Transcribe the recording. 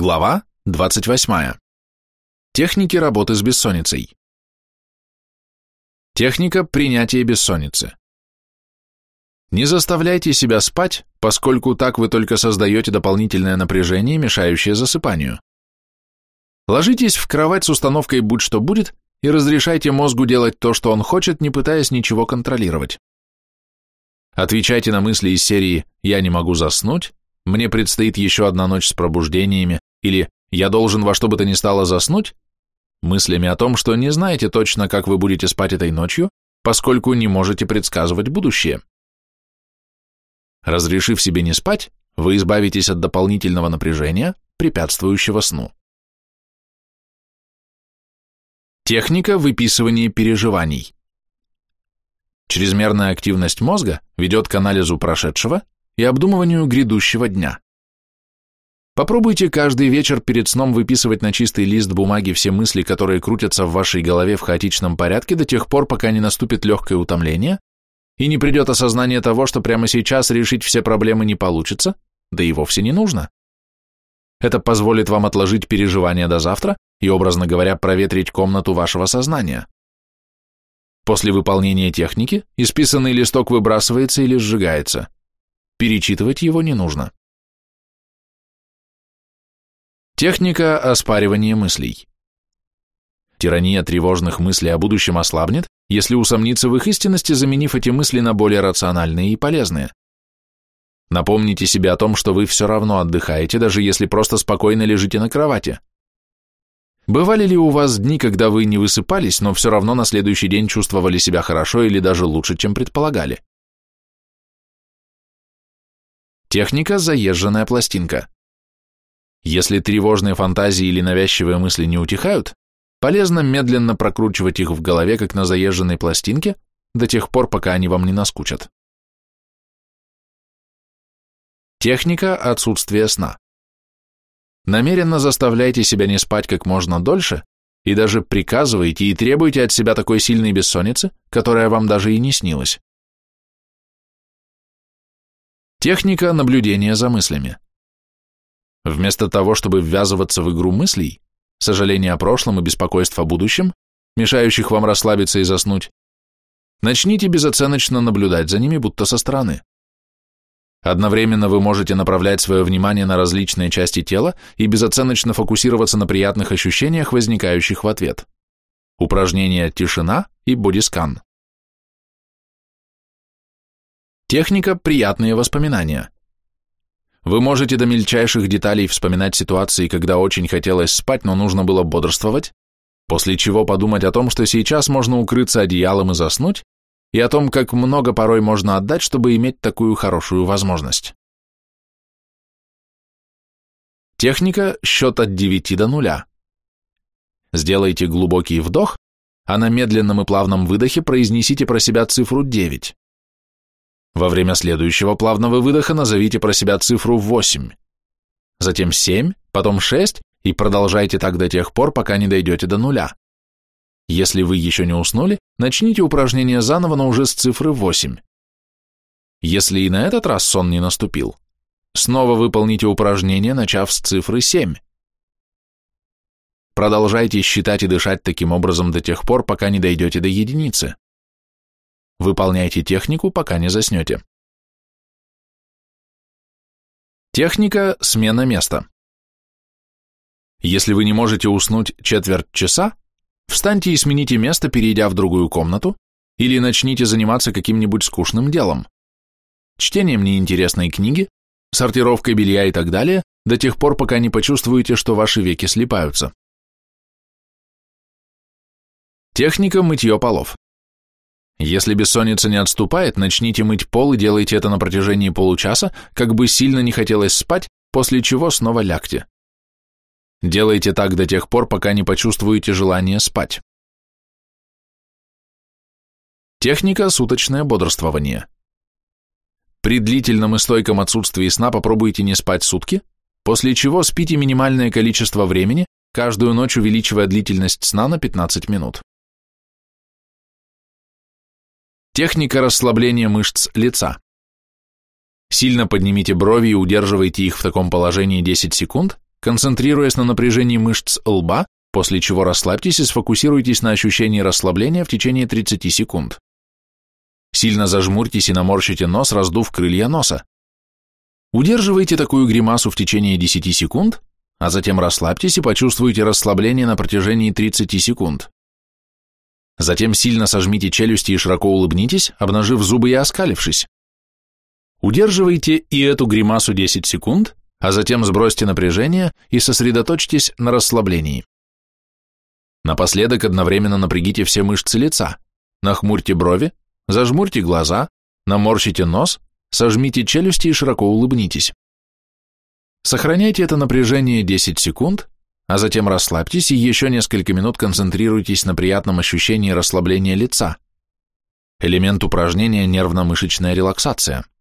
Глава 28. Техники работы с бессонницей. Техника принятия бессонницы. Не заставляйте себя спать, поскольку так вы только создаете дополнительное напряжение, мешающее засыпанию. Ложитесь в кровать с установкой «будь что будет» и разрешайте мозгу делать то, что он хочет, не пытаясь ничего контролировать. Отвечайте на мысли из серии «я не могу заснуть», «мне предстоит еще одна ночь с пробуждениями» или «я должен во что бы то ни стало заснуть», мыслями о том, что не знаете точно, как вы будете спать этой ночью, поскольку не можете предсказывать будущее. Разрешив себе не спать, вы избавитесь от дополнительного напряжения, препятствующего сну. Техника выписывания переживаний. Чрезмерная активность мозга ведет к анализу прошедшего и обдумыванию грядущего дня. Попробуйте каждый вечер перед сном выписывать на чистый лист бумаги все мысли, которые крутятся в вашей голове в хаотичном порядке до тех пор, пока не наступит легкое утомление и не придет осознание того, что прямо сейчас решить все проблемы не получится, да и вовсе не нужно. Это позволит вам отложить переживания до завтра и, образно говоря, проветрить комнату вашего сознания. После выполнения техники исписанный листок выбрасывается или сжигается. Перечитывать его не нужно. Техника оспаривания мыслей. Тирания тревожных мыслей о будущем ослабнет, если усомниться в их истинности, заменив эти мысли на более рациональные и полезные. Напомните себе о том, что вы все равно отдыхаете, даже если просто спокойно лежите на кровати. Бывали ли у вас дни, когда вы не высыпались, но все равно на следующий день чувствовали себя хорошо или даже лучше, чем предполагали? Техника «заезженная пластинка». Если тревожные фантазии или навязчивые мысли не утихают, полезно медленно прокручивать их в голове, как на заезженной пластинке, до тех пор, пока они вам не наскучат. Техника отсутствия сна. Намеренно заставляйте себя не спать как можно дольше и даже приказывайте и требуйте от себя такой сильной бессонницы, которая вам даже и не снилась. Техника наблюдения за мыслями. Вместо того, чтобы ввязываться в игру мыслей, сожаление о прошлом и беспокойство о будущем, мешающих вам расслабиться и заснуть, начните безоценочно наблюдать за ними, будто со стороны. Одновременно вы можете направлять свое внимание на различные части тела и безоценочно фокусироваться на приятных ощущениях, возникающих в ответ. Упражнение «Тишина» и «Бодискан». Техника «Приятные воспоминания». Вы можете до мельчайших деталей вспоминать ситуации, когда очень хотелось спать, но нужно было бодрствовать, после чего подумать о том, что сейчас можно укрыться одеялом и заснуть, и о том, как много порой можно отдать, чтобы иметь такую хорошую возможность. Техника счет от 9 до 0. Сделайте глубокий вдох, а на медленном и плавном выдохе произнесите про себя цифру 9. Во время следующего плавного выдоха назовите про себя цифру 8. Затем 7, потом 6 и продолжайте так до тех пор, пока не дойдете до нуля. Если вы еще не уснули, начните упражнение заново, но уже с цифры 8. Если и на этот раз сон не наступил, снова выполните упражнение, начав с цифры 7. Продолжайте считать и дышать таким образом до тех пор, пока не дойдете до единицы. Выполняйте технику, пока не заснете. Техника смена места. Если вы не можете уснуть четверть часа, Встаньте и смените место, перейдя в другую комнату, или начните заниматься каким-нибудь скучным делом. Чтением неинтересной книги, сортировкой белья и так далее, до тех пор, пока не почувствуете, что ваши веки слипаются. Техника мытье полов. Если бессонница не отступает, начните мыть пол и делайте это на протяжении получаса, как бы сильно не хотелось спать, после чего снова лягте. Делайте так до тех пор, пока не почувствуете желание спать. Техника суточное бодрствование. При длительном и стойком отсутствии сна попробуйте не спать сутки, после чего спите минимальное количество времени, каждую ночь увеличивая длительность сна на 15 минут. Техника расслабления мышц лица. Сильно поднимите брови и удерживайте их в таком положении 10 секунд, концентрируясь на напряжении мышц лба, после чего расслабьтесь и сфокусируйтесь на ощущении расслабления в течение 30 секунд. Сильно зажмурьтесь и наморщите нос, раздув крылья носа. Удерживайте такую гримасу в течение 10 секунд, а затем расслабьтесь и почувствуйте расслабление на протяжении 30 секунд. Затем сильно сожмите челюсти и широко улыбнитесь, обнажив зубы и оскалившись. Удерживайте и эту гримасу 10 секунд, а затем сбросьте напряжение и сосредоточьтесь на расслаблении. Напоследок одновременно напрягите все мышцы лица, нахмурьте брови, зажмурьте глаза, наморщите нос, сожмите челюсти и широко улыбнитесь. Сохраняйте это напряжение 10 секунд, а затем расслабьтесь и еще несколько минут концентрируйтесь на приятном ощущении расслабления лица. Элемент упражнения – нервно-мышечная релаксация –